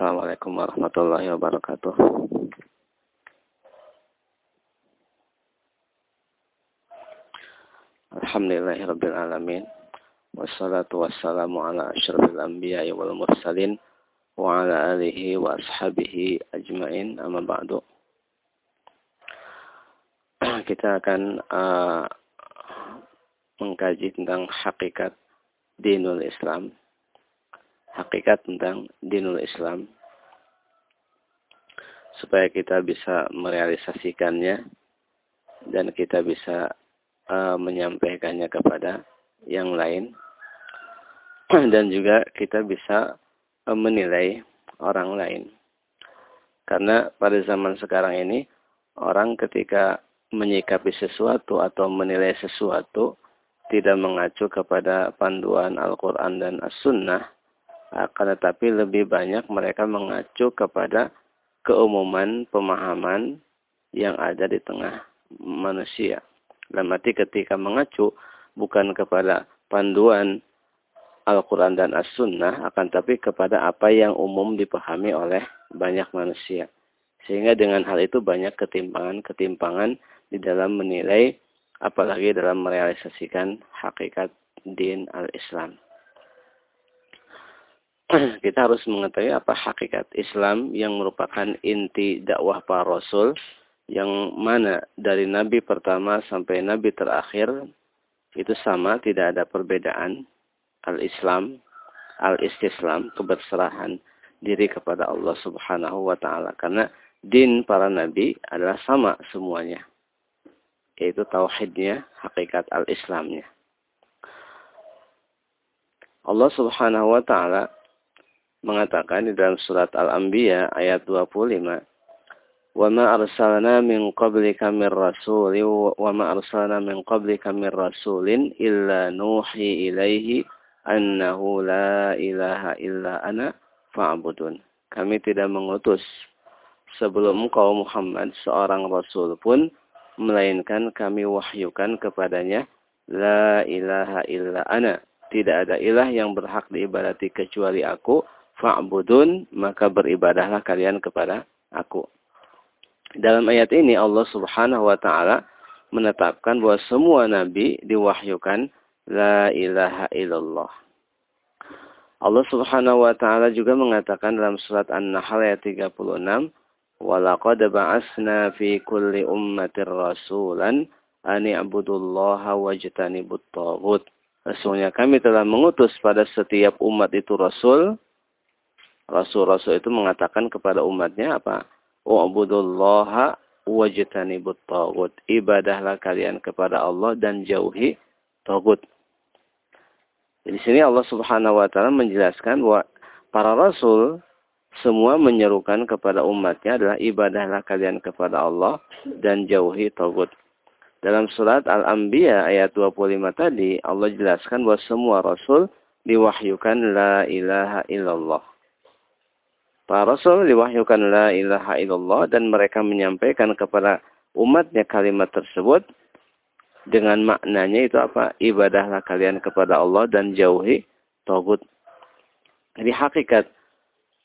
Assalamualaikum warahmatullahi wabarakatuh. Alhamdulillahirabbil alamin. Wassalatu wassalamu ala asyrafil anbiya'i wal mursalin wa ala alihi wa ashabihi ajmain amma ba'du. Kita akan uh, mengkaji tentang hakikat dinul Islam hakikat tentang dinul Islam. Supaya kita bisa merealisasikannya dan kita bisa uh, menyampaikannya kepada yang lain. Dan juga kita bisa uh, menilai orang lain. Karena pada zaman sekarang ini orang ketika menyikapi sesuatu atau menilai sesuatu tidak mengacu kepada panduan Al-Quran dan As-Sunnah akan tetapi lebih banyak mereka mengacu kepada keumuman pemahaman yang ada di tengah manusia. Dalam arti ketika mengacu bukan kepada panduan Al-Quran dan As-Sunnah, akan tapi kepada apa yang umum dipahami oleh banyak manusia. Sehingga dengan hal itu banyak ketimpangan-ketimpangan di dalam menilai, apalagi dalam merealisasikan hakikat din al-Islam. kita harus mengetahui apa hakikat Islam yang merupakan inti dakwah para rasul yang mana dari nabi pertama sampai nabi terakhir itu sama tidak ada perbedaan. al-Islam al-istislam keberserahan diri kepada Allah Subhanahu wa taala. Karena din para nabi adalah sama semuanya yaitu tauhidnya hakikat al-Islamnya. Allah Subhanahu wa taala mengatakan di dalam surat Al-Anbiya ayat 25 Wa ma arsalna min qablika min rasulin wa ma arsalna min qablika min rasulin illa nuhi ilaihi annahu la ilaha illa ana fa'budun. Kami tidak mengutus sebelum engkau Muhammad seorang rasul pun melainkan kami wahyukan kepadanya la ilaha illa ana. Tidak ada ilah yang berhak diibadati kecuali aku fa'budun maka beribadahlah kalian kepada aku. Dalam ayat ini Allah Subhanahu wa taala menetapkan bahwa semua nabi diwahyukan la ilaha illallah. Allah Subhanahu wa taala juga mengatakan dalam surat An-Nahl ayat 36, "Walaqad ba'asna fi kulli ummatir rasulan an i'budullaha wajtanibut taghut." Sesungguhnya kami telah mengutus pada setiap umat itu rasul Rasul-rasul itu mengatakan kepada umatnya apa? Wa'budullaha wajtanibut tagut. Ibadahlah kalian kepada Allah dan jauhi tagut. Di sini Allah Subhanahu wa taala menjelaskan bahwa para rasul semua menyerukan kepada umatnya adalah ibadahlah kalian kepada Allah dan jauhi tagut. Dalam surat Al-Anbiya ayat 25 tadi Allah jelaskan bahwa semua rasul diwahyukan la ilaha illallah. Para Rasul diwahyukan la ilaha illallah dan mereka menyampaikan kepada umatnya kalimat tersebut dengan maknanya itu apa? Ibadahlah kalian kepada Allah dan jauhi togut. Jadi hakikat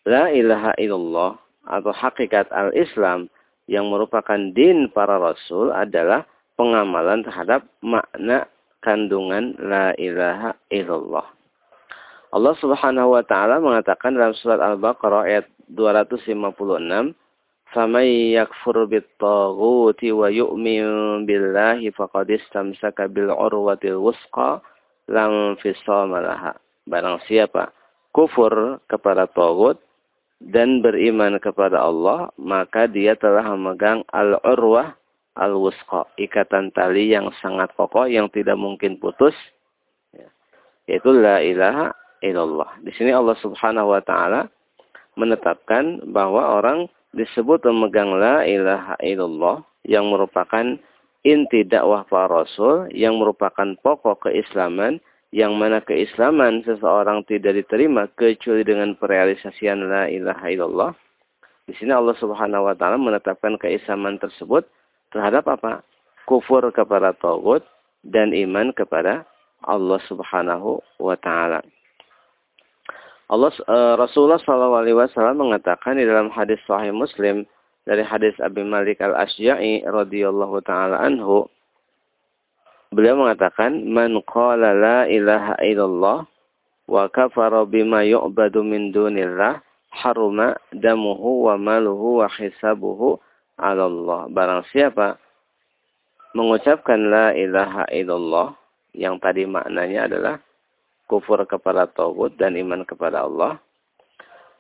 la ilaha illallah atau hakikat al-Islam yang merupakan din para Rasul adalah pengamalan terhadap makna kandungan la ilaha illallah. Allah Subhanahu wa taala mengatakan dalam surat Al-Baqarah ayat 256 faman yakfur bit-taghuti wa yu'min billahi faqad istamsaka bil urwatil wusqa lam fisama laha. Barang siapa kufur kepada tagut dan beriman kepada Allah maka dia telah memegang al-urwah al-wusqa ikatan tali yang sangat kokoh yang tidak mungkin putus ya. yaitu la ilaha illallah. Di sini Allah Subhanahu wa taala menetapkan bahwa orang disebut memegang la ilaha illallah yang merupakan inti dakwah para rasul yang merupakan pokok keislaman yang mana keislaman seseorang tidak diterima kecuali dengan perealisasian la ilaha illallah. Di sini Allah Subhanahu wa taala menetapkan keislaman tersebut terhadap apa? Kufur kepada tagut dan iman kepada Allah Subhanahu wa taala. Allah uh, Rasulullah SAW mengatakan di dalam hadis Sahih Muslim dari hadis Abi Malik al Ashja'i radhiyallahu taala anhu beliau mengatakan man qala la ilaha illallah wa kafara bima yu'badu min dunillah haruma damuhu wa maluhu wa hisabuhu 'ala Allah barang siapa mengucapkan la ilaha illallah yang tadi maknanya adalah kufur kepada Tauhid dan iman kepada Allah.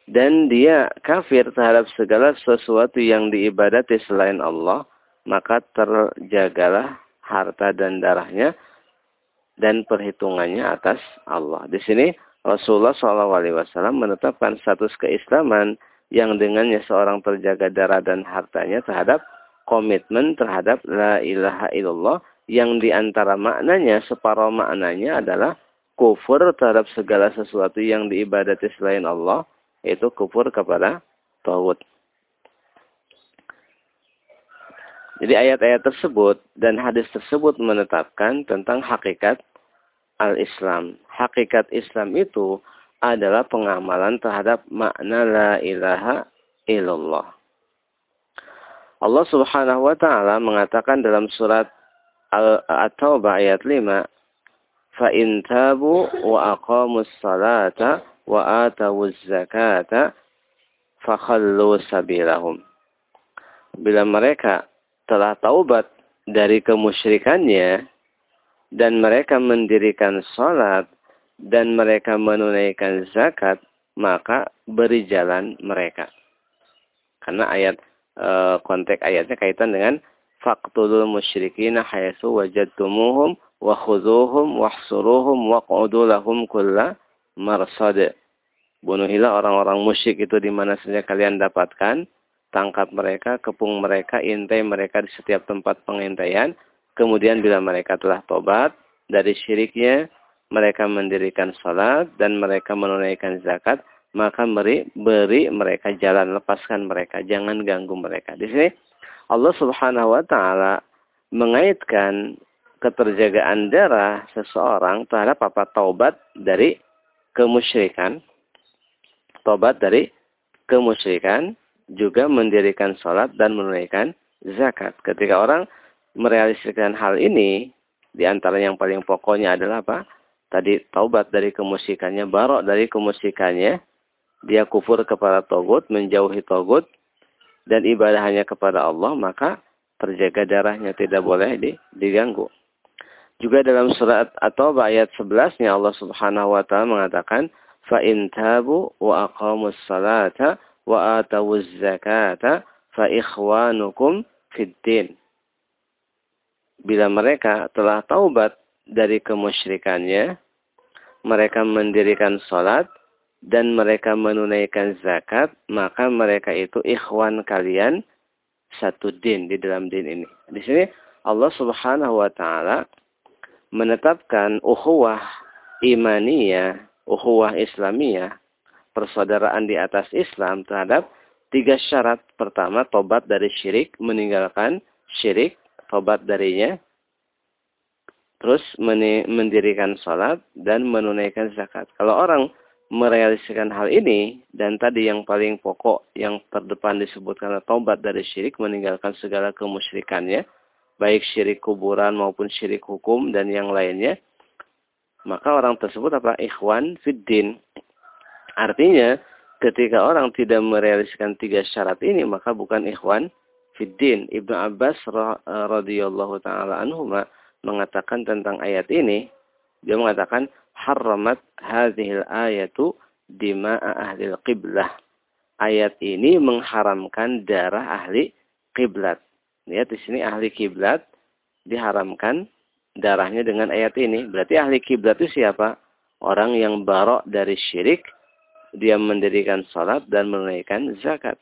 Dan dia kafir terhadap segala sesuatu yang diibadati selain Allah, maka terjagalah harta dan darahnya dan perhitungannya atas Allah. Di sini Rasulullah SAW menetapkan status keislaman yang dengannya seorang terjaga darah dan hartanya terhadap komitmen terhadap la ilaha illallah yang di antara maknanya, separuh maknanya adalah kufur terhadap segala sesuatu yang diibadati selain Allah, yaitu kufur kepada Tawud. Jadi ayat-ayat tersebut dan hadis tersebut menetapkan tentang hakikat al-Islam. Hakikat Islam itu adalah pengamalan terhadap makna la ilaha illallah. Allah Subhanahu wa taala mengatakan dalam surat Al-Taubah ayat 5 fa in tabu wa aqamus salata wa sabilahum. Bila mereka telah taubat dari kemusyrikannya dan mereka mendirikan salat dan mereka menunaikan zakat, maka beri jalan mereka. Karena ayat e, konteks ayatnya kaitan dengan faqtulul musyrikina haitsu wajadtumuhum wa khuduhum wahsuruhum waq'udu lahum kulla marsad. Bunuhilah orang-orang musyrik itu di mana saja kalian dapatkan, tangkap mereka, kepung mereka, intai mereka di setiap tempat pengintaian. Kemudian bila mereka telah tobat dari syiriknya, mereka mendirikan salat dan mereka menunaikan zakat, maka beri, beri mereka jalan, lepaskan mereka, jangan ganggu mereka. Di sini Allah Subhanahu wa taala mengaitkan keterjagaan darah seseorang terhadap apa? Taubat dari kemusyrikan. Taubat dari kemusyrikan. Juga mendirikan sholat dan menunaikan zakat. Ketika orang merealisasikan hal ini di antara yang paling pokoknya adalah apa? Tadi taubat dari kemusyrikannya barok dari kemusyrikannya. Dia kufur kepada togut menjauhi togut dan ibadah hanya kepada Allah maka terjaga darahnya tidak boleh diganggu juga dalam surat atau ayat 11-nya Allah Subhanahu wa taala mengatakan fa in tabu wa aqamus salata wa atawuz zakata fa ikhwanukum fid din. Bila mereka telah taubat dari kemusyrikannya, mereka mendirikan salat dan mereka menunaikan zakat, maka mereka itu ikhwan kalian satu din di dalam din ini. Di sini Allah Subhanahu wa taala menetapkan ukhuwah imaniyah, ukhuwah islamiyah, persaudaraan di atas Islam terhadap tiga syarat. Pertama, tobat dari syirik, meninggalkan syirik, tobat darinya. Terus mendirikan sholat dan menunaikan zakat. Kalau orang merealisasikan hal ini, dan tadi yang paling pokok, yang terdepan disebutkan tobat dari syirik, meninggalkan segala kemusyrikannya, baik syirik kuburan maupun syirik hukum dan yang lainnya, maka orang tersebut apa? Ikhwan fiddin. Artinya, ketika orang tidak merealisasikan tiga syarat ini, maka bukan ikhwan fiddin. Ibnu Abbas radhiyallahu taala anhu mengatakan tentang ayat ini, dia mengatakan haramat hadhil ayatu dima'a ahli qiblah. Ayat ini mengharamkan darah ahli kiblat. Ya, di sini ahli kiblat diharamkan darahnya dengan ayat ini. Berarti ahli kiblat itu siapa? Orang yang barok dari syirik, dia mendirikan salat dan menunaikan zakat.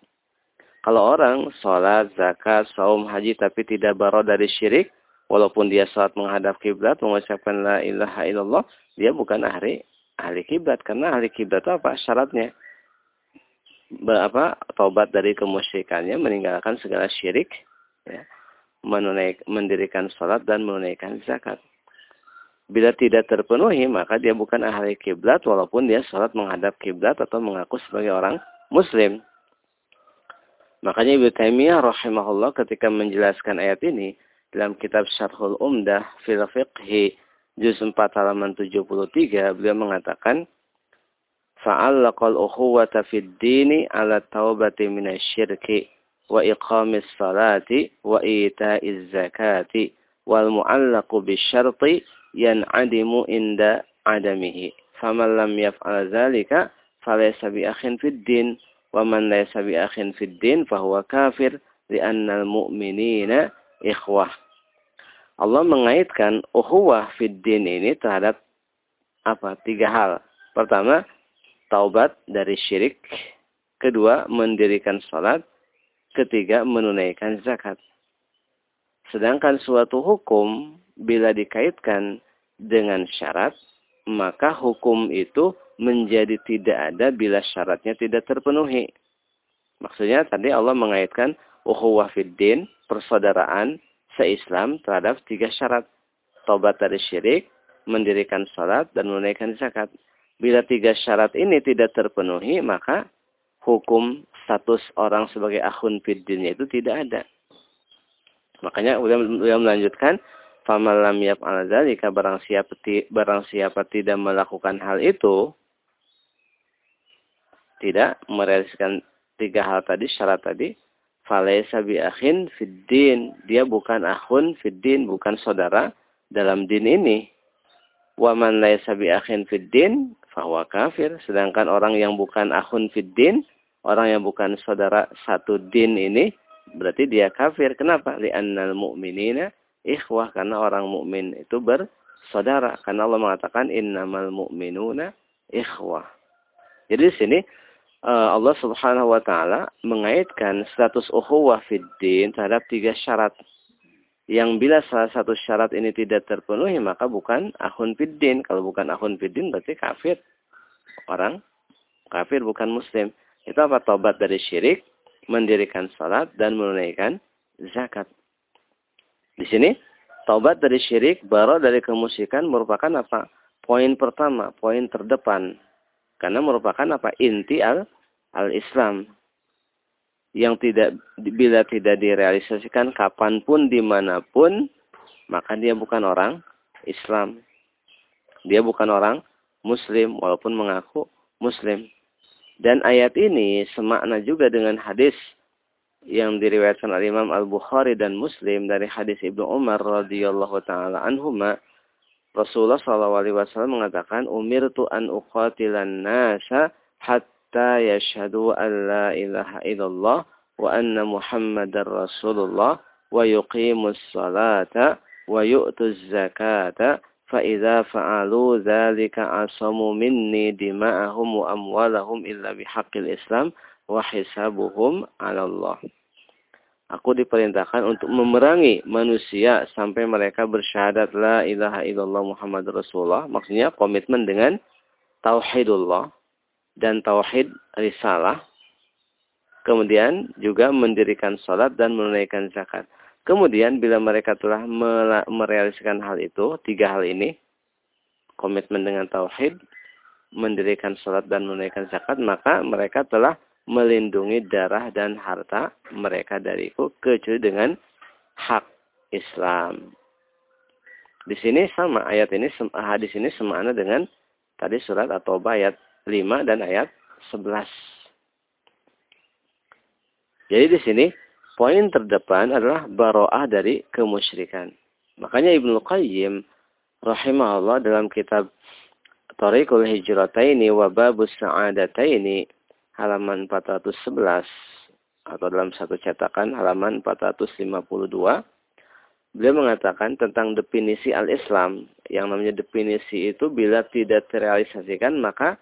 Kalau orang salat, zakat, saum, haji tapi tidak barok dari syirik, walaupun dia salat menghadap kiblat, mengucapkan la ilaha illallah, dia bukan ahli ahli kiblat karena ahli kiblat itu apa syaratnya? apa taubat dari kemusyrikannya meninggalkan segala syirik ya, menunaik, mendirikan sholat dan menunaikan zakat. Bila tidak terpenuhi, maka dia bukan ahli kiblat walaupun dia sholat menghadap kiblat atau mengaku sebagai orang muslim. Makanya Ibnu Taimiyah rahimahullah ketika menjelaskan ayat ini dalam kitab Syarhul Umdah fil Fiqhi juz 4 halaman 73 beliau mengatakan fa'allaqal ukhuwata fid dini ala taubati minasyirki wa iqamis salati wa ita'iz zakati wal mu'allaqu bisyarti yan'adimu inda adamihi faman lam yaf'al zalika falaysa bi akhin fid din wa man laysa bi akhin fid din. Allah mengaitkan ukhuwah fid din ini terhadap apa? Tiga hal. Pertama, taubat dari syirik. Kedua, mendirikan salat. Ketiga, menunaikan zakat. Sedangkan suatu hukum bila dikaitkan dengan syarat, maka hukum itu menjadi tidak ada bila syaratnya tidak terpenuhi. Maksudnya tadi Allah mengaitkan ukhuwah fiddin, persaudaraan seislam terhadap tiga syarat. Tobat dari syirik, mendirikan salat, dan menunaikan zakat. Bila tiga syarat ini tidak terpenuhi, maka hukum status orang sebagai akhun fiddinnya itu tidak ada. Makanya beliau melanjutkan, Famalam yap al barang siapa barang siapa tidak melakukan hal itu, tidak merealisasikan tiga hal tadi, syarat tadi, falaysa bi akhin fiddin. Dia bukan akhun fiddin, bukan saudara dalam din ini. Wa man laysa bi akhin fiddin, fahuwa kafir. Sedangkan orang yang bukan akhun fiddin, orang yang bukan saudara satu din ini, berarti dia kafir. Kenapa? Li'annal mu'minina ikhwah. Karena orang mukmin itu bersaudara. Karena Allah mengatakan innamal mu'minuna ikhwah. Jadi di sini Eh, Allah Subhanahu wa taala mengaitkan status ukhuwah fiddin terhadap tiga syarat. Yang bila salah satu syarat ini tidak terpenuhi maka bukan akhun fiddin. Kalau bukan akhun fiddin berarti kafir. Orang kafir bukan muslim. Itu apa? Tobat dari syirik, mendirikan salat dan menunaikan zakat. Di sini taubat dari syirik, baru dari kemusikan merupakan apa? Poin pertama, poin terdepan karena merupakan apa? Inti al al-Islam yang tidak bila tidak direalisasikan kapan pun di mana pun maka dia bukan orang Islam dia bukan orang Muslim walaupun mengaku Muslim dan ayat ini semakna juga dengan hadis yang diriwayatkan oleh Imam Al Bukhari dan Muslim dari hadis Ibnu Umar radhiyallahu taala anhuma. Rasulullah SAW mengatakan, Umirtu an uqatilan nasa hatta yashhadu an la ilaha illallah wa anna muhammadar rasulullah wa yuqimus salata wa yu'tuz zakata فإذا فعلوا ذلك عصموا مني دماءهم وأموالهم إلا بحق الإسلام وحسابهم على الله Aku diperintahkan untuk memerangi manusia sampai mereka bersyahadat la ilaha illallah Muhammad Rasulullah. Maksudnya komitmen dengan tauhidullah dan tauhid risalah. Kemudian juga mendirikan salat dan menunaikan zakat. Kemudian bila mereka telah merealisasikan hal itu, tiga hal ini, komitmen dengan tauhid, mendirikan salat dan menunaikan zakat, maka mereka telah melindungi darah dan harta mereka dariku kecuali dengan hak Islam. Di sini sama ayat ini hadis ini semakna dengan tadi surat atau ayat 5 dan ayat 11. Jadi di sini poin terdepan adalah baroah dari kemusyrikan. Makanya Ibnu Qayyim rahimahullah dalam kitab Tariqul Hijrataini wa Babus Sa'adataini halaman 411 atau dalam satu cetakan halaman 452 beliau mengatakan tentang definisi al-Islam yang namanya definisi itu bila tidak terrealisasikan maka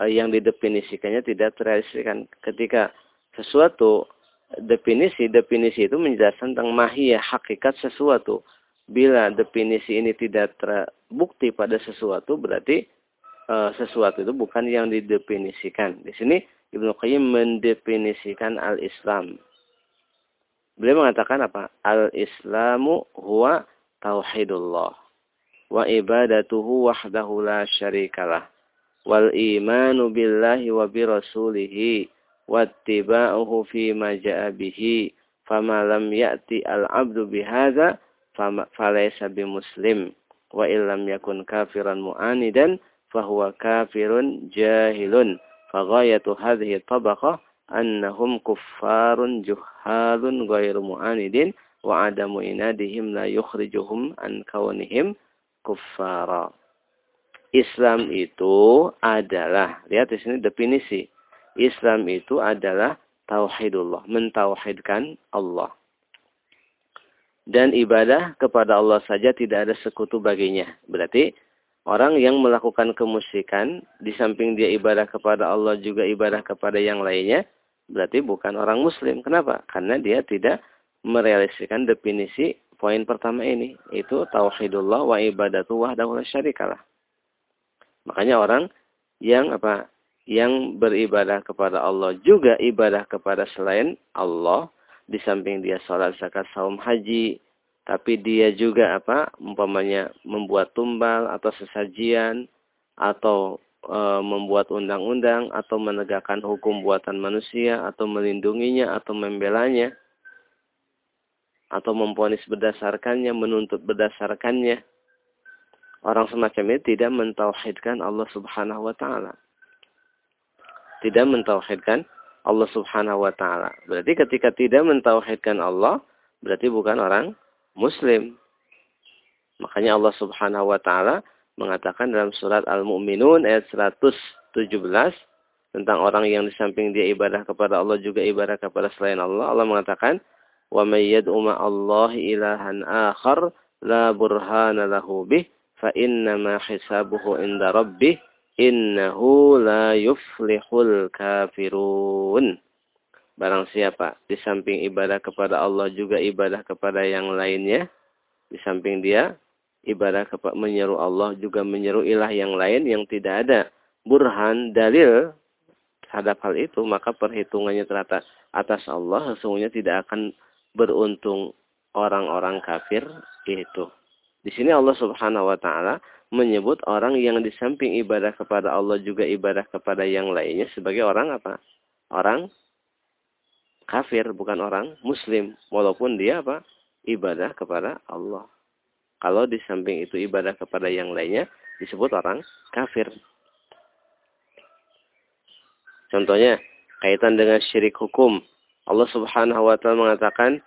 eh, yang didefinisikannya tidak terrealisasikan ketika sesuatu definisi definisi itu menjelaskan tentang mahiyah hakikat sesuatu bila definisi ini tidak terbukti pada sesuatu berarti e, sesuatu itu bukan yang didefinisikan. Di sini Ibnu Qayyim mendefinisikan al-Islam. Beliau mengatakan apa? Al-Islamu huwa tauhidullah. wa ibadatuhu wahdahu la syarikalah wal imanu billahi wa bi rasulihi wattiba'uhu fi ma ja'a bihi fama lam ya'ti al 'abdu bihadza falaysa bimuslim. Wa illam yakun kafiran mu'anidan fahuwa kafirun jahilun. Faghayatu hadhihi tabaqah annahum kuffarun juhalun ghairu mu'anidin wa adamu inadihim la yukhrijuhum an kaunihim kuffara. Islam itu adalah lihat di sini definisi Islam itu adalah tauhidullah mentauhidkan Allah dan ibadah kepada Allah saja tidak ada sekutu baginya. Berarti orang yang melakukan kemusyrikan di samping dia ibadah kepada Allah juga ibadah kepada yang lainnya, berarti bukan orang muslim. Kenapa? Karena dia tidak merealisasikan definisi poin pertama ini, itu tauhidullah wa ibadatu wahdahu la syarikalah. Makanya orang yang apa? Yang beribadah kepada Allah juga ibadah kepada selain Allah, di samping dia sholat zakat saum haji tapi dia juga apa umpamanya membuat tumbal atau sesajian atau e, membuat undang-undang atau menegakkan hukum buatan manusia atau melindunginya atau membelanya atau memponis berdasarkannya menuntut berdasarkannya. Orang semacam ini tidak mentauhidkan Allah Subhanahu wa taala tidak mentauhidkan Allah Subhanahu wa taala. Berarti ketika tidak mentauhidkan Allah, berarti bukan orang muslim. Makanya Allah Subhanahu wa taala mengatakan dalam surat Al-Mu'minun ayat 117 tentang orang yang di samping dia ibadah kepada Allah juga ibadah kepada selain Allah. Allah mengatakan, "Wa may yad'u ma'allahi ilahan akhar la burhana lahu bih fa innama hisabuhu inda rabbih innahu la yuflihul kafirun. Barang siapa di samping ibadah kepada Allah juga ibadah kepada yang lainnya, di samping dia ibadah kepada menyeru Allah juga menyeru ilah yang lain yang tidak ada burhan dalil terhadap hal itu, maka perhitungannya ternyata atas Allah sesungguhnya tidak akan beruntung orang-orang kafir itu. Di sini Allah Subhanahu wa taala menyebut orang yang di samping ibadah kepada Allah juga ibadah kepada yang lainnya sebagai orang apa? Orang kafir, bukan orang muslim. Walaupun dia apa? Ibadah kepada Allah. Kalau di samping itu ibadah kepada yang lainnya disebut orang kafir. Contohnya kaitan dengan syirik hukum. Allah Subhanahu wa taala mengatakan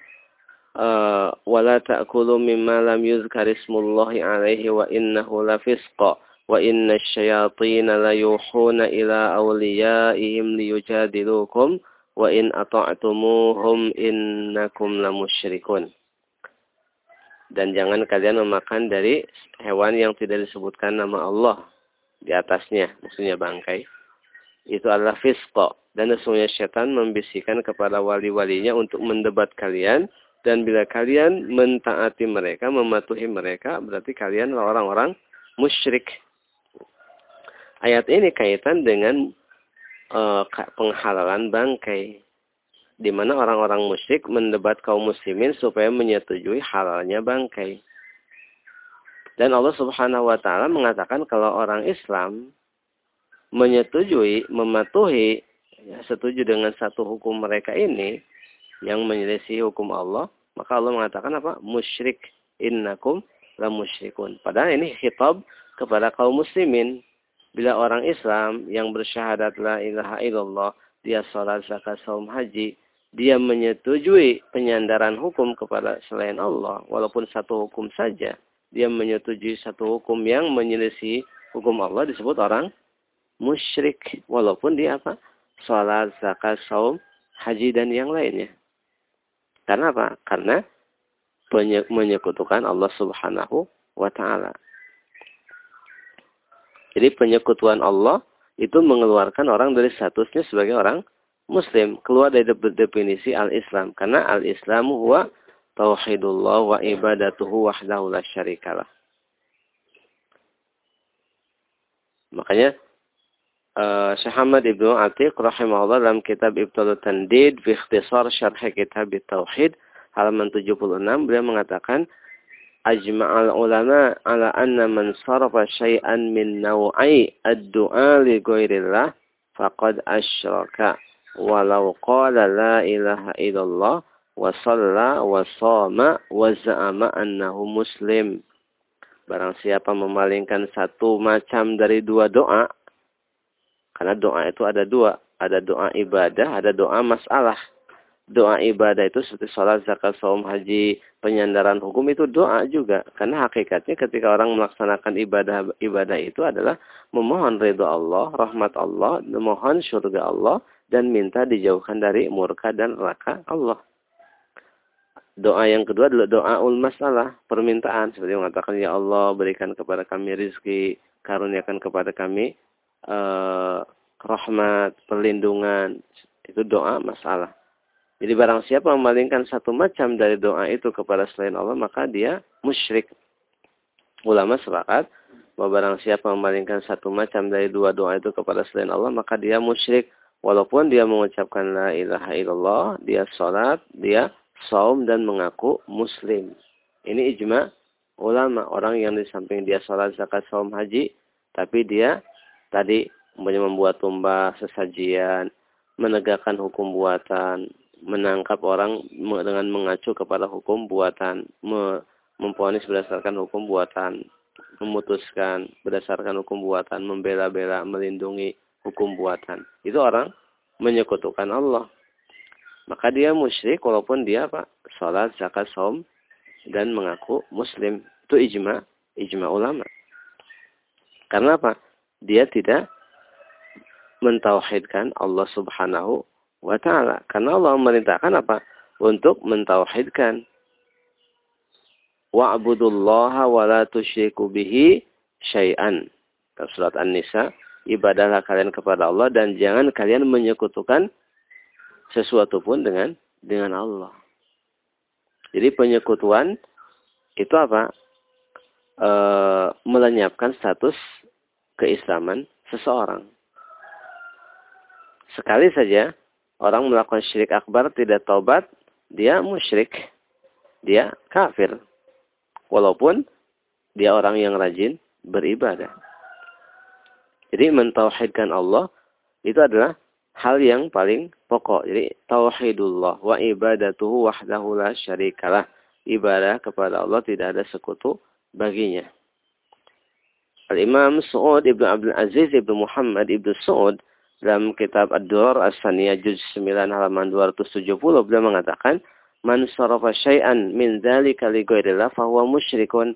Eh, wala ta'kulu mimma lam yuzkarismullahi alaihi wa innahu lafisqa wa inna syayatina la yuhuna ila awliyaihim liyujadilukum wa in ata'tumuhum innakum dan jangan kalian memakan dari hewan yang tidak disebutkan nama Allah di atasnya maksudnya bangkai. Itu adalah fisqa dan sesungguhnya setan membisikkan kepada wali-walinya untuk mendebat kalian dan bila kalian mentaati mereka, mematuhi mereka, berarti kalian orang-orang musyrik. Ayat ini kaitan dengan uh, penghalalan bangkai. Di mana orang-orang musyrik mendebat kaum muslimin supaya menyetujui halalnya bangkai. Dan Allah Subhanahu wa taala mengatakan kalau orang Islam menyetujui, mematuhi, ya, setuju dengan satu hukum mereka ini, yang menyelisih hukum Allah, maka Allah mengatakan apa? Musyrik innakum la musyrikun. Padahal ini khitab kepada kaum muslimin. Bila orang Islam yang bersyahadat la ilaha illallah, dia salat, zakat, saum, haji, dia menyetujui penyandaran hukum kepada selain Allah, walaupun satu hukum saja, dia menyetujui satu hukum yang menyelisih hukum Allah disebut orang musyrik, walaupun dia apa? Salat, zakat, saum, haji dan yang lainnya. Karena apa? Karena menyekutukan Allah Subhanahu wa taala. Jadi penyekutuan Allah itu mengeluarkan orang dari statusnya sebagai orang muslim, keluar dari definisi al-Islam karena al-Islamu huwa tauhidullah wa ibadatuhu wahdahu la syarikalah. Makanya uh, Syekh Ahmad Ibnu Atiq rahimahullah dalam kitab Ibtul Tandid fi ikhtisar syarh kitab Tauhid halaman 76 beliau mengatakan ajma'al ulama ala anna man sarafa syai'an min naw'i ad-du'a li ghairillah faqad asyraka walau qala la ilaha illallah wa shalla wa shama wa za'ama annahu muslim. Barang siapa memalingkan satu macam dari dua doa karena doa itu ada dua ada doa ibadah ada doa masalah doa ibadah itu seperti sholat, zakat, saum, haji, penyandaran hukum itu doa juga. Karena hakikatnya ketika orang melaksanakan ibadah ibadah itu adalah memohon ridho Allah, rahmat Allah, memohon surga Allah, dan minta dijauhkan dari murka dan neraka Allah. Doa yang kedua adalah doa ul masalah, permintaan. Seperti mengatakan, Ya Allah, berikan kepada kami rizki, karuniakan kepada kami uh, rahmat, perlindungan. Itu doa masalah. Jadi barang siapa memalingkan satu macam dari doa itu kepada selain Allah, maka dia musyrik. Ulama sepakat bahwa barang siapa memalingkan satu macam dari dua doa itu kepada selain Allah, maka dia musyrik. Walaupun dia mengucapkan la ilaha illallah, dia sholat, dia saum dan mengaku muslim. Ini ijma ulama. Orang yang di samping dia sholat, zakat, saum, haji, tapi dia tadi membuat tumbah, sesajian, menegakkan hukum buatan, menangkap orang dengan mengacu kepada hukum buatan, memponis berdasarkan hukum buatan, memutuskan berdasarkan hukum buatan, membela-bela, melindungi hukum buatan. Itu orang menyekutukan Allah. Maka dia musyrik walaupun dia apa? Salat, zakat, saum dan mengaku muslim. Itu ijma, ijma ulama. Karena apa? Dia tidak mentauhidkan Allah Subhanahu wa ta'ala. Karena Allah memerintahkan apa? Untuk mentauhidkan. Wa'budullaha wa la tusyriku bihi syai'an. Surat An-Nisa, ibadahlah kalian kepada Allah dan jangan kalian menyekutukan sesuatu pun dengan dengan Allah. Jadi penyekutuan itu apa? E, melenyapkan status keislaman seseorang. Sekali saja orang melakukan syirik akbar tidak taubat, dia musyrik. Dia kafir. Walaupun dia orang yang rajin beribadah. Jadi mentauhidkan Allah itu adalah hal yang paling pokok. Jadi tauhidullah wa ibadatuhu wahdahu la syarikalah. Ibadah kepada Allah tidak ada sekutu baginya. Al-Imam Su'ud Ibn Abdul Aziz Ibn Muhammad Ibn Su'ud dalam kitab Ad-Durar As-Saniyah juz 9 halaman 270 beliau mengatakan man sarafa syai'an min dzalika li ghairillah fa huwa musyrikun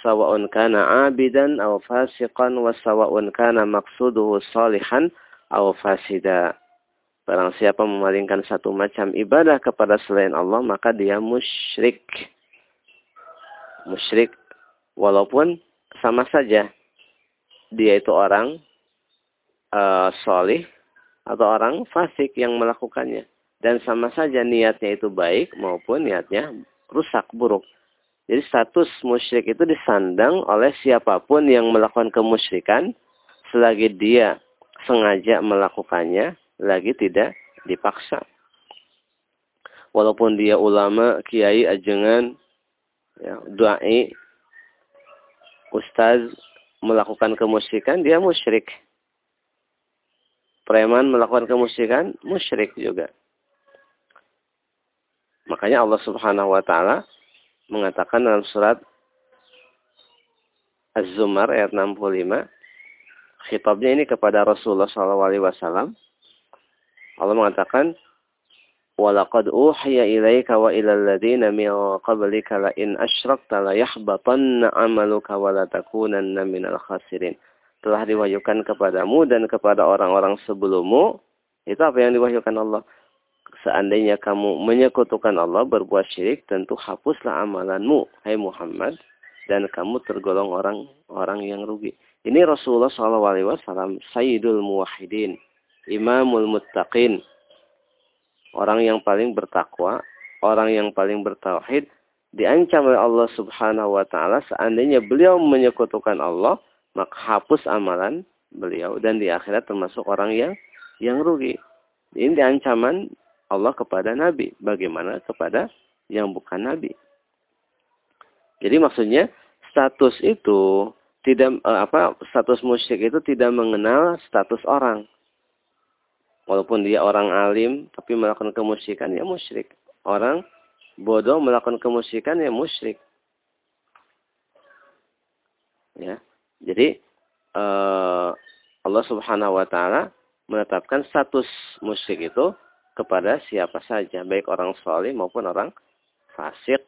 sawa'un kana 'abidan aw fasiqan wa sawa'un kana maqsuduhu salihan aw fasida Barang siapa memalingkan satu macam ibadah kepada selain Allah, maka dia musyrik. Musyrik. Walaupun sama saja. Dia itu orang uh, solih atau orang fasik yang melakukannya. Dan sama saja niatnya itu baik maupun niatnya rusak, buruk. Jadi status musyrik itu disandang oleh siapa pun yang melakukan kemusyrikan selagi dia sengaja melakukannya, lagi tidak dipaksa. Walaupun dia ulama, kiai, ajengan, ya, duai, ustaz melakukan kemusyrikan, dia musyrik preman melakukan kemusyrikan, musyrik juga. Makanya Allah Subhanahu wa taala mengatakan dalam surat Az-Zumar ayat 65 khitabnya ini kepada Rasulullah SAW. Allah mengatakan Walaqad uhiya ilaika wa ilal ladzina min qablika la in asyrakta la yahbatanna 'amaluka telah diwahyukan kepadamu dan kepada orang-orang sebelummu, itu apa yang diwahyukan Allah? Seandainya kamu menyekutukan Allah, berbuat syirik, tentu hapuslah amalanmu, hai Muhammad, dan kamu tergolong orang-orang yang rugi. Ini Rasulullah SAW, Sayyidul Muwahidin, Imamul Muttaqin, orang yang paling bertakwa, orang yang paling bertauhid, diancam oleh Allah Subhanahu wa taala seandainya beliau menyekutukan Allah, maka hapus amalan beliau dan di akhirat termasuk orang yang yang rugi. Ini ancaman Allah kepada Nabi. Bagaimana kepada yang bukan Nabi? Jadi maksudnya status itu tidak eh, apa status musyrik itu tidak mengenal status orang. Walaupun dia orang alim tapi melakukan kemusyrikan ya musyrik. Orang bodoh melakukan kemusyrikan ya musyrik. Ya. Jadi uh, Allah Subhanahu wa taala menetapkan status musyrik itu kepada siapa saja, baik orang soleh maupun orang fasik.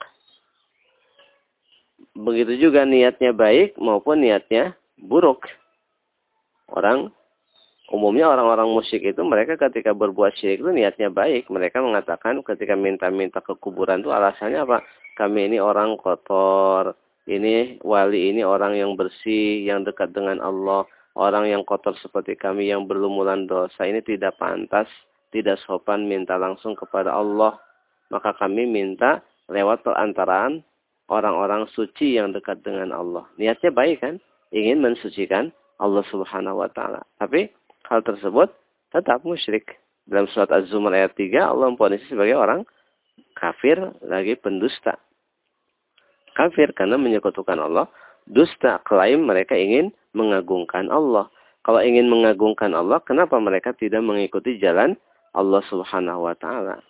Begitu juga niatnya baik maupun niatnya buruk. Orang umumnya orang-orang musyrik itu mereka ketika berbuat syirik itu niatnya baik. Mereka mengatakan ketika minta-minta ke kuburan itu alasannya apa? Kami ini orang kotor, ini wali ini orang yang bersih, yang dekat dengan Allah. Orang yang kotor seperti kami yang berlumuran dosa ini tidak pantas, tidak sopan minta langsung kepada Allah. Maka kami minta lewat perantaraan orang-orang suci yang dekat dengan Allah. Niatnya baik kan? Ingin mensucikan Allah subhanahu wa ta'ala. Tapi hal tersebut tetap musyrik. Dalam surat Az-Zumar ayat 3 Allah mempunyai sebagai orang kafir lagi pendusta. Kafir karena menyekutukan Allah. Dusta klaim mereka ingin mengagungkan Allah. Kalau ingin mengagungkan Allah, kenapa mereka tidak mengikuti jalan Allah Subhanahu wa taala?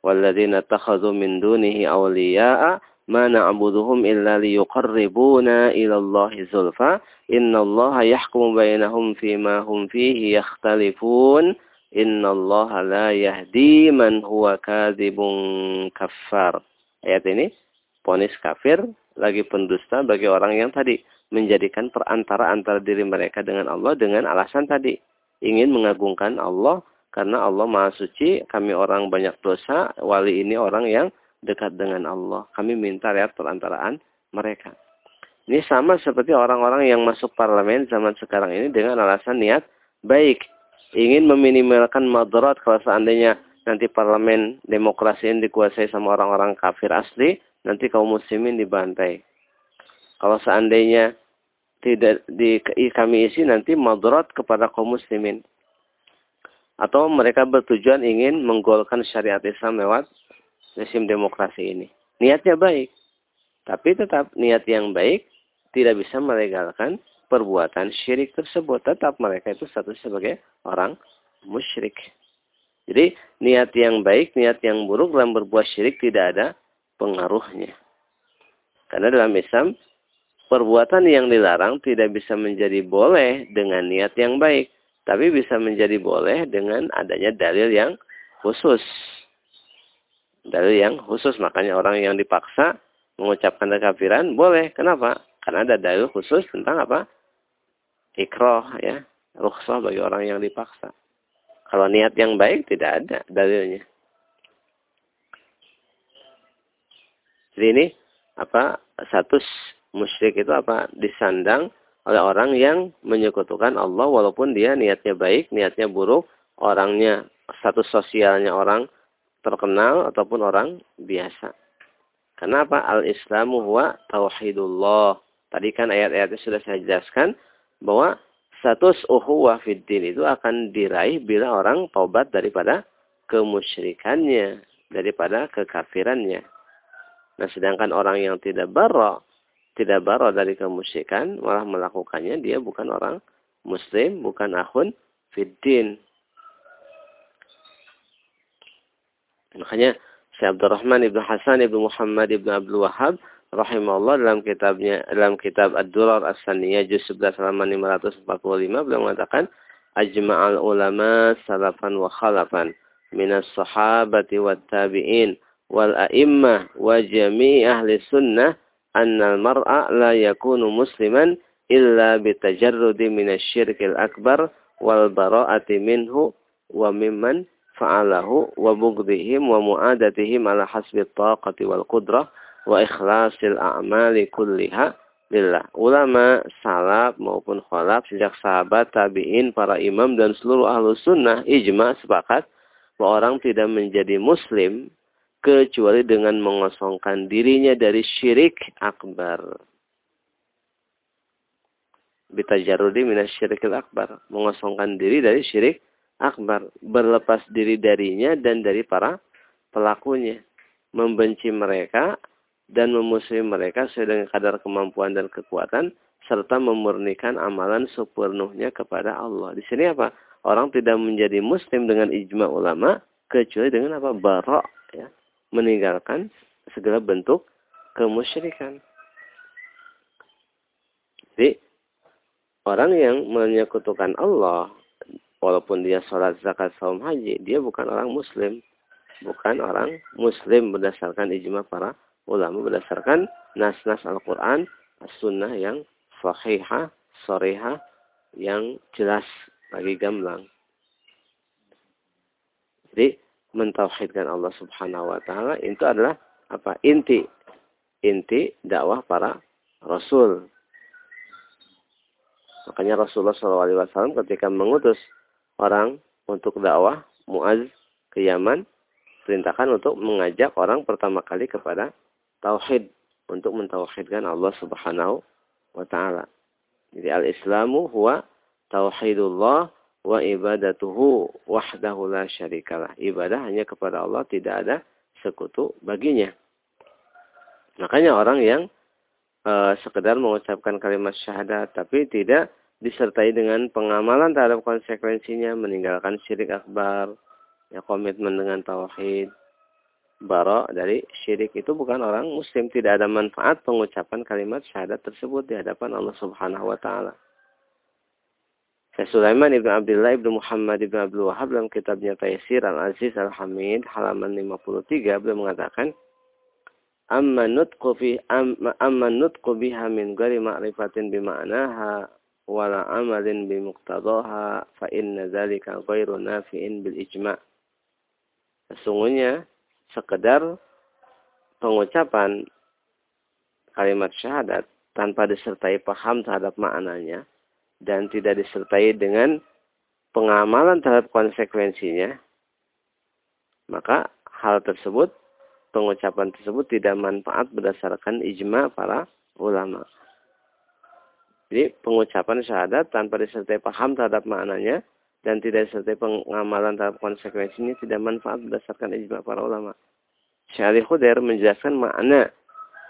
Walladzina min dunihi awliya'a ma na'buduhum illa liyuqarribuna ila Allahi zulfa. Innallaha yahkumu bainahum fima hum fihi yakhtalifun. Innallaha la yahdi man huwa kadzibun kaffar. Ayat ini ponis kafir lagi pendusta bagi orang yang tadi menjadikan perantara antara diri mereka dengan Allah dengan alasan tadi. Ingin mengagungkan Allah karena Allah Maha Suci, kami orang banyak dosa, wali ini orang yang dekat dengan Allah. Kami minta lihat perantaraan mereka. Ini sama seperti orang-orang yang masuk parlemen zaman sekarang ini dengan alasan niat baik. Ingin meminimalkan madarat kalau seandainya nanti parlemen demokrasi ini dikuasai sama orang-orang kafir asli, nanti kaum muslimin dibantai. Kalau seandainya tidak di kami isi nanti madrat kepada kaum muslimin. Atau mereka bertujuan ingin menggolkan syariat Islam lewat rezim demokrasi ini. Niatnya baik. Tapi tetap niat yang baik tidak bisa melegalkan perbuatan syirik tersebut. Tetap mereka itu status sebagai orang musyrik. Jadi niat yang baik, niat yang buruk dalam berbuat syirik tidak ada pengaruhnya. Karena dalam Islam perbuatan yang dilarang tidak bisa menjadi boleh dengan niat yang baik, tapi bisa menjadi boleh dengan adanya dalil yang khusus. Dalil yang khusus, makanya orang yang dipaksa mengucapkan kekafiran boleh. Kenapa? Karena ada dalil khusus tentang apa? Ikroh ya, rukhsah bagi orang yang dipaksa. Kalau niat yang baik tidak ada dalilnya. Jadi ini apa status musyrik itu apa disandang oleh orang yang menyekutukan Allah walaupun dia niatnya baik, niatnya buruk, orangnya status sosialnya orang terkenal ataupun orang biasa. Kenapa al-Islamu huwa tauhidullah. Tadi kan ayat-ayatnya sudah saya jelaskan bahwa status uhuwah fiddin itu akan diraih bila orang taubat daripada kemusyrikannya, daripada kekafirannya. Nah, sedangkan orang yang tidak barok, tidak barok dari kemusyrikan, malah melakukannya, dia bukan orang muslim, bukan akhun fiddin. Makanya Syekh Abdurrahman Ibnu Hasan Ibnu Muhammad Ibnu Abdul Wahab rahimahullah dalam kitabnya dalam kitab Ad-Durar As-Saniyah juz 11 halaman 545 beliau mengatakan ajma'al ulama salafan wa khalafan minas sahabati wat tabi'in wal a'immah wa jami' ahli sunnah annal mar'a la yakunu musliman illa bitajarrudi minasyirkil akbar wal bara'ati minhu wa mimman fa'alahu wa bughdihim wa mu'adatihim ala hasbi taqati wal qudrah wa ikhlasil a'mali kulliha lillah. Ulama salaf maupun khalaf sejak sahabat, tabi'in, para imam dan seluruh ahlu sunnah ijma sepakat bahwa orang tidak menjadi muslim kecuali dengan mengosongkan dirinya dari syirik akbar. Bitajarudi minas syirikil akbar. Mengosongkan diri dari syirik akbar. Berlepas diri darinya dan dari para pelakunya. Membenci mereka dan memusuhi mereka sesuai dengan kadar kemampuan dan kekuatan serta memurnikan amalan sepenuhnya kepada Allah. Di sini apa? Orang tidak menjadi muslim dengan ijma ulama kecuali dengan apa? Barok ya. Meninggalkan segala bentuk kemusyrikan. Jadi orang yang menyekutukan Allah walaupun dia sholat zakat saum haji dia bukan orang muslim bukan orang muslim berdasarkan ijma para ulama berdasarkan nas-nas Al-Quran as-sunnah yang sahihah, sorehah, yang jelas lagi gamblang. Jadi mentauhidkan Allah Subhanahu wa taala itu adalah apa? Inti inti dakwah para rasul. Makanya Rasulullah SAW ketika mengutus orang untuk dakwah Muaz ke Yaman, perintahkan untuk mengajak orang pertama kali kepada tauhid untuk mentauhidkan Allah Subhanahu wa taala. Jadi al-Islamu huwa tauhidullah wa ibadatuhu wahdahu la syarikalah. Ibadah hanya kepada Allah, tidak ada sekutu baginya. Makanya orang yang uh, sekedar mengucapkan kalimat syahadat tapi tidak disertai dengan pengamalan terhadap konsekuensinya, meninggalkan syirik akbar, ya komitmen dengan tauhid, bara dari syirik itu bukan orang muslim tidak ada manfaat pengucapan kalimat syahadat tersebut di hadapan Allah Subhanahu wa taala. Sulaiman ibn Abdullah ibn Muhammad ibn Abdul Wahab dalam kitabnya Taisir Al-Aziz Al-Hamid halaman 53 beliau mengatakan amma nutqu fi amma nutqu biha min ghairi ma'rifatin bima'naha wala amalin bimuqtadaha fa inna dzalika ghairu nafi'in bil ijma' Sesungguhnya sekedar pengucapan kalimat syahadat tanpa disertai paham terhadap maknanya dan tidak disertai dengan pengamalan terhadap konsekuensinya, maka hal tersebut, pengucapan tersebut tidak manfaat berdasarkan ijma para ulama. Jadi pengucapan syahadat tanpa disertai paham terhadap maknanya dan tidak disertai pengamalan terhadap konsekuensinya tidak manfaat berdasarkan ijma para ulama. Syarih Khudair menjelaskan makna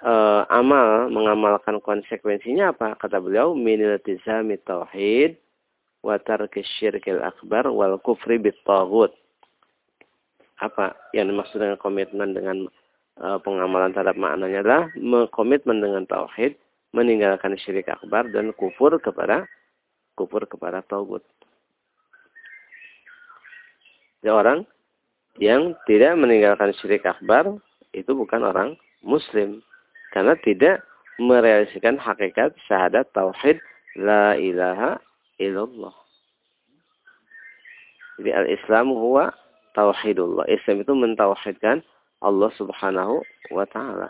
e, amal mengamalkan konsekuensinya apa? Kata beliau, minil tizami tauhid wa tarkis syirkil akbar wal kufri bit. Apa yang dimaksud dengan komitmen dengan e, pengamalan terhadap maknanya adalah komitmen dengan tauhid, meninggalkan syirik akbar dan kufur kepada kufur kepada. Ya orang yang tidak meninggalkan syirik akbar itu bukan orang muslim karena tidak merealisasikan hakikat syahadat tauhid la ilaha illallah. Jadi al-Islam huwa tauhidullah. Islam itu mentauhidkan Allah Subhanahu wa taala.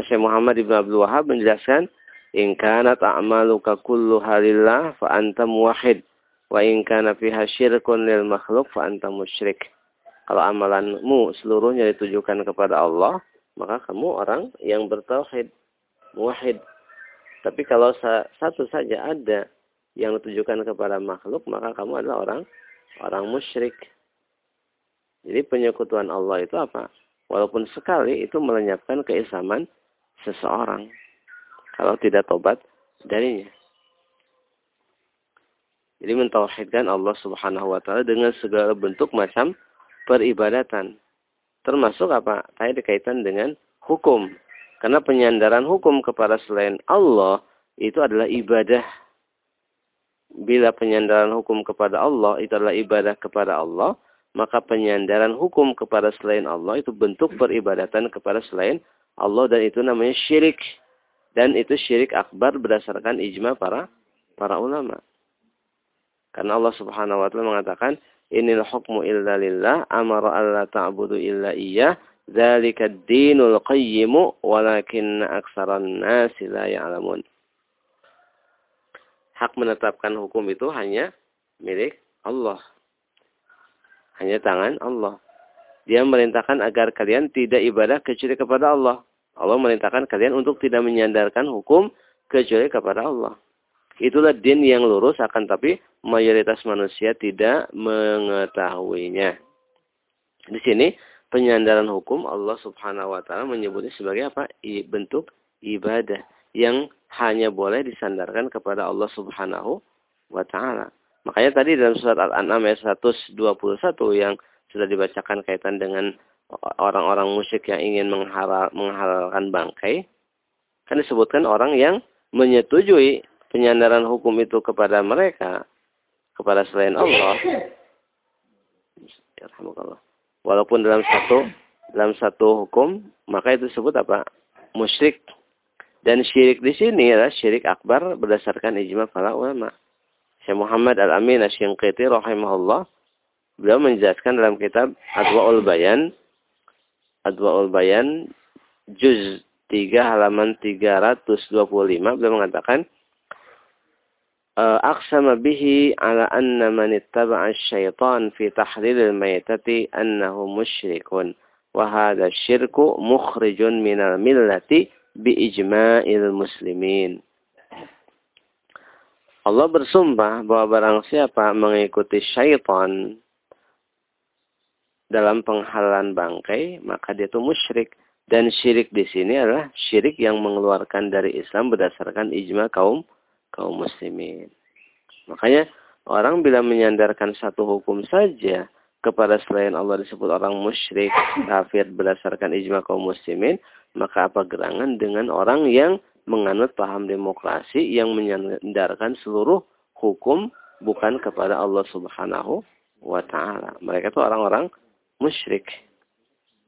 Syekh Muhammad Ibn Abdul Wahab menjelaskan, "In kanat a'maluka kulluha lillah fa anta muwahhid." Wa in kana fiha syirkun lil makhluk fa anta musyrik. Kalau amalanmu seluruhnya ditujukan kepada Allah, maka kamu orang yang bertauhid, muwahhid. Tapi kalau satu saja ada yang ditujukan kepada makhluk, maka kamu adalah orang orang musyrik. Jadi penyekutuan Allah itu apa? Walaupun sekali itu melenyapkan keislaman seseorang. Kalau tidak tobat darinya. Jadi mentauhidkan Allah Subhanahu wa taala dengan segala bentuk macam peribadatan. Termasuk apa? Tadi dikaitan dengan hukum. Karena penyandaran hukum kepada selain Allah itu adalah ibadah. Bila penyandaran hukum kepada Allah itu adalah ibadah kepada Allah, maka penyandaran hukum kepada selain Allah itu bentuk peribadatan kepada selain dan itu namanya syirik. Dan itu syirik akbar berdasarkan ijma para para ulama. Karena Allah Subhanahu wa taala mengatakan, "Inil hukmu illa lillah, amara alla ta'budu illa iyyah, dzalika ad-dinul qayyimu walakin aktsaran nasi la ya'lamun." Hak menetapkan hukum itu hanya milik Allah. Hanya tangan Allah. Dia merintahkan agar kalian tidak ibadah kecuali kepada Allah. Allah merintahkan kalian untuk tidak menyandarkan hukum kecuali kepada Allah. Itulah din yang lurus akan tapi mayoritas manusia tidak mengetahuinya. Di sini penyandaran hukum Allah Subhanahu wa taala menyebutnya sebagai apa? Bentuk ibadah yang hanya boleh disandarkan kepada Allah Subhanahu wa taala. Makanya tadi dalam surat Al-An'am ayat 121 yang sudah dibacakan kaitan dengan orang-orang musyrik yang ingin menghalal, menghalalkan bangkai, kan disebutkan orang yang menyetujui penyandaran hukum itu kepada mereka, kepada selain Allah. Walaupun dalam satu dalam satu hukum, maka itu disebut apa? Musyrik. Dan syirik di sini adalah syirik akbar berdasarkan ijma para ulama. Syekh Muhammad Al-Amin Asy-Syanqiti rahimahullah beliau menjelaskan dalam kitab Adwaul Bayan Adwaul Bayan juz 3 halaman 325 beliau mengatakan أقسم به على أن من اتبع الشيطان في تحليل الميتة أنه مشرك وهذا الشرك مخرج من الملة بإجماع المسلمين Allah bersumpah bahwa barang siapa mengikuti syaitan dalam penghalalan bangkai, maka dia itu musyrik. Dan syirik di sini adalah syirik yang mengeluarkan dari Islam berdasarkan ijma kaum kaum muslimin. Makanya orang bila menyandarkan satu hukum saja kepada selain Allah disebut orang musyrik, kafir berdasarkan ijma kaum muslimin, maka apa gerangan dengan orang yang menganut paham demokrasi yang menyandarkan seluruh hukum bukan kepada Allah Subhanahu wa taala. Mereka itu orang-orang musyrik.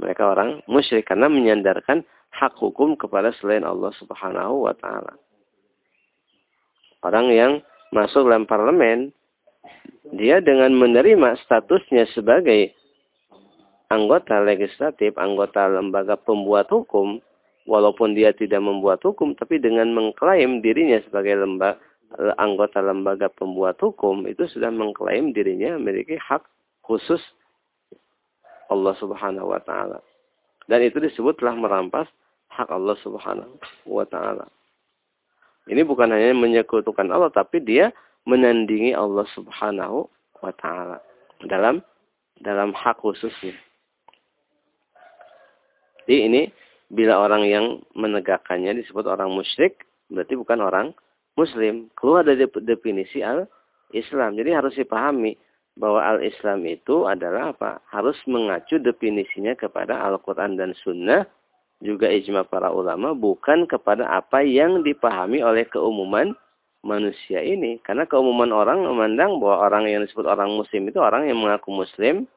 Mereka orang musyrik karena menyandarkan hak hukum kepada selain Allah Subhanahu wa taala orang yang masuk dalam parlemen, dia dengan menerima statusnya sebagai anggota legislatif, anggota lembaga pembuat hukum, walaupun dia tidak membuat hukum, tapi dengan mengklaim dirinya sebagai lembaga anggota lembaga pembuat hukum itu sudah mengklaim dirinya memiliki hak khusus Allah Subhanahu wa taala. Dan itu disebut telah merampas hak Allah Subhanahu wa taala. Ini bukan hanya menyekutukan Allah, tapi dia menandingi Allah Subhanahu wa taala dalam dalam hak khususnya. Jadi ini bila orang yang menegakkannya disebut orang musyrik, berarti bukan orang muslim. Keluar dari definisi al-Islam. Jadi harus dipahami bahwa al-Islam itu adalah apa? Harus mengacu definisinya kepada Al-Quran dan Sunnah juga ijma para ulama bukan kepada apa yang dipahami oleh keumuman manusia ini. Karena keumuman orang memandang bahwa orang yang disebut orang muslim itu orang yang mengaku muslim.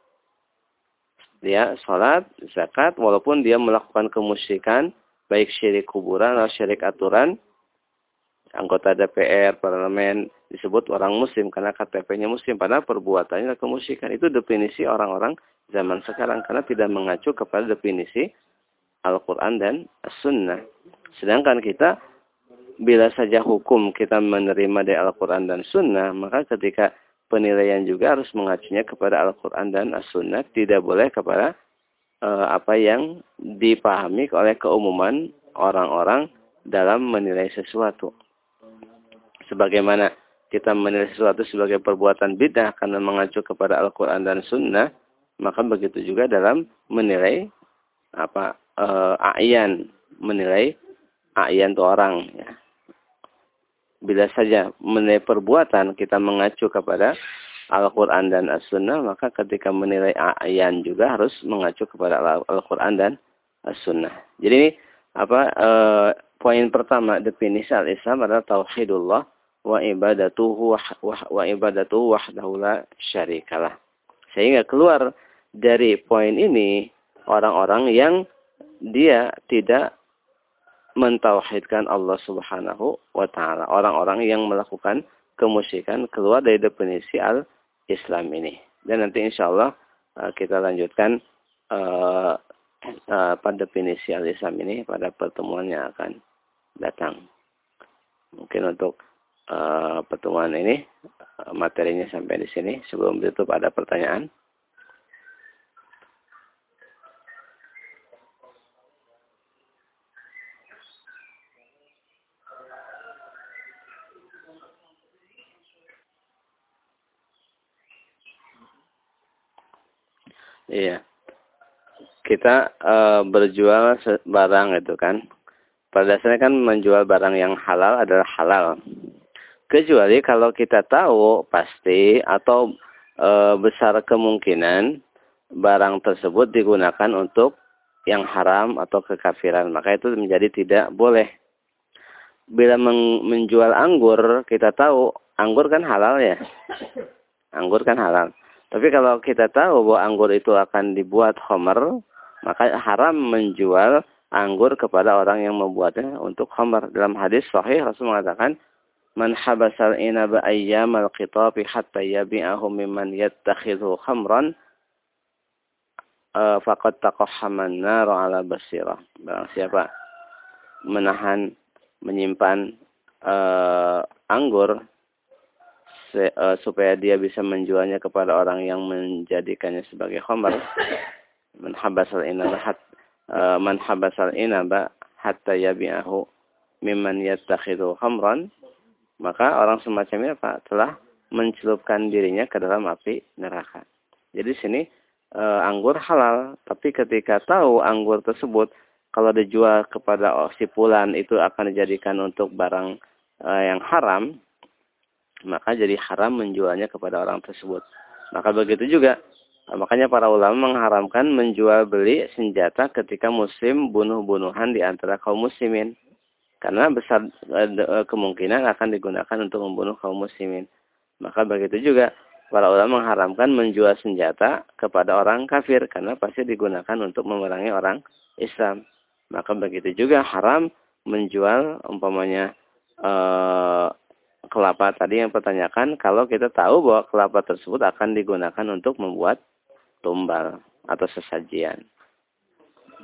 Dia sholat, zakat, walaupun dia melakukan kemusyrikan, baik syirik kuburan atau syirik aturan, anggota DPR, parlemen, disebut orang muslim karena KTP-nya muslim. Padahal perbuatannya kemusyrikan. Itu definisi orang-orang zaman sekarang. Karena tidak mengacu kepada definisi Al-Quran dan As-Sunnah. Sedangkan kita bila saja hukum kita menerima dari Al-Quran dan Sunnah, maka ketika penilaian juga harus mengacunya kepada Al-Quran dan As-Sunnah, tidak boleh kepada uh, apa yang dipahami oleh keumuman orang-orang dalam menilai sesuatu. Sebagaimana kita menilai sesuatu sebagai perbuatan bidah karena mengacu kepada Al-Quran dan Sunnah, maka begitu juga dalam menilai apa uh, a'yan menilai a'yan itu orang ya. Bila saja menilai perbuatan kita mengacu kepada Al-Quran dan As-Sunnah, maka ketika menilai a'yan juga harus mengacu kepada Al-Quran dan As-Sunnah. Jadi apa uh, poin pertama definisi al-Islam adalah tauhidullah wa ibadatuhu wa, ibadatuhu wahdahu la syarikalah. Sehingga keluar dari poin ini orang-orang yang dia tidak mentauhidkan Allah Subhanahu wa taala. Orang-orang yang melakukan kemusyrikan keluar dari definisi al-Islam ini. Dan nanti insya Allah uh, kita lanjutkan uh, uh, pada definisi al-Islam ini pada pertemuan yang akan datang. Mungkin untuk uh, pertemuan ini materinya sampai di sini. Sebelum ditutup ada pertanyaan. Iya. kita e, berjual barang itu kan. Pada dasarnya kan menjual barang yang halal adalah halal. Kecuali kalau kita tahu pasti atau e, besar kemungkinan barang tersebut digunakan untuk yang haram atau kekafiran. Maka itu menjadi tidak boleh. Bila menjual anggur, kita tahu anggur kan halal ya. Anggur kan halal. Tapi kalau kita tahu bahwa anggur itu akan dibuat homer, maka haram menjual anggur kepada orang yang membuatnya untuk homer. Dalam hadis sahih Rasul mengatakan, Man habasal inaba ayyamal qitabi hatta yabi'ahu mimman yattakhidhu khamran uh, faqad taqahhaman nar ala basirah. Barang siapa menahan menyimpan uh, anggur se, uh, supaya dia bisa menjualnya kepada orang yang menjadikannya sebagai khamar. Man habasal inaba hat uh, man habasal inaba hatta yabi'ahu mimman yattakhidhu khamran maka orang semacam ini apa? Telah mencelupkan dirinya ke dalam api neraka. Jadi sini e, anggur halal, tapi ketika tahu anggur tersebut kalau dijual kepada si pulan itu akan dijadikan untuk barang e, yang haram, maka jadi haram menjualnya kepada orang tersebut. Maka begitu juga makanya para ulama mengharamkan menjual beli senjata ketika musim bunuh-bunuhan di antara kaum muslimin. Karena besar eh, eh, kemungkinan akan digunakan untuk membunuh kaum muslimin. Maka begitu juga para ulama mengharamkan menjual senjata kepada orang kafir karena pasti digunakan untuk memerangi orang Islam. Maka begitu juga haram menjual umpamanya eh, kelapa tadi yang pertanyakan kalau kita tahu bahwa kelapa tersebut akan digunakan untuk membuat tumbal atau sesajian.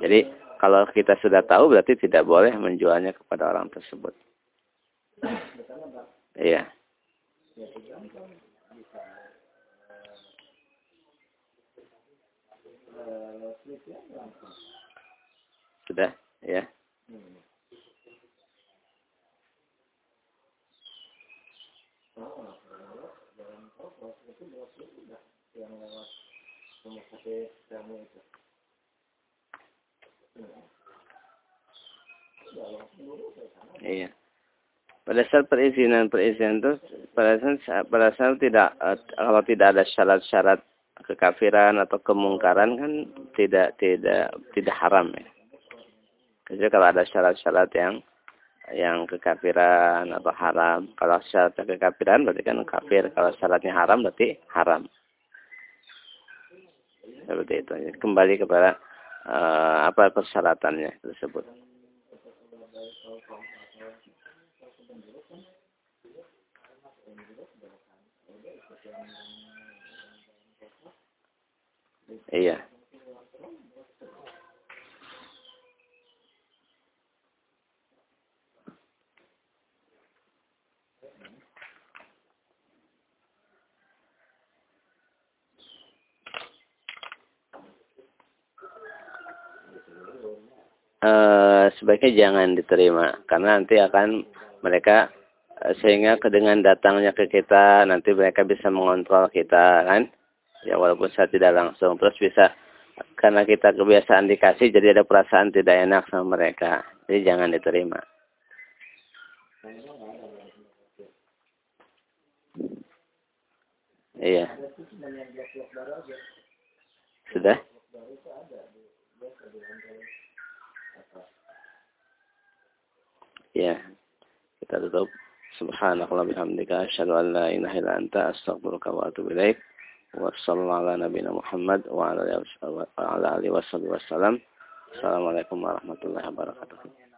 Jadi kalau kita sudah tahu berarti tidak boleh menjualnya kepada orang tersebut. Iya. Sudah, ya. yang lewat rumah sakit kamu itu. Iya. Pada saat perizinan perizinan itu pada saat, pada saat tidak eh, kalau tidak ada syarat-syarat kekafiran atau kemungkaran kan tidak tidak tidak haram ya. Kecuali kalau ada syarat-syarat yang yang kekafiran atau haram. Kalau syaratnya kekafiran berarti kan kafir. Kalau syaratnya haram berarti haram. Seperti itu. Kembali kepada uh, apa persyaratannya tersebut. Iya. Uh, sebaiknya jangan diterima karena nanti akan mereka uh, sehingga dengan datangnya ke kita nanti mereka bisa mengontrol kita kan? Ya walaupun saya tidak langsung terus bisa karena kita kebiasaan dikasih jadi ada perasaan tidak enak sama mereka. Jadi jangan diterima. Iya. Sudah ya kita tutup subhanakallah bihamdika asyhadu an la ilaha illa anta astaghfiruka wa atubu ilaik Wassalamualaikum ala nabiyina Muhammad wa ala alihi wasallam. Assalamualaikum warahmatullahi wabarakatuh.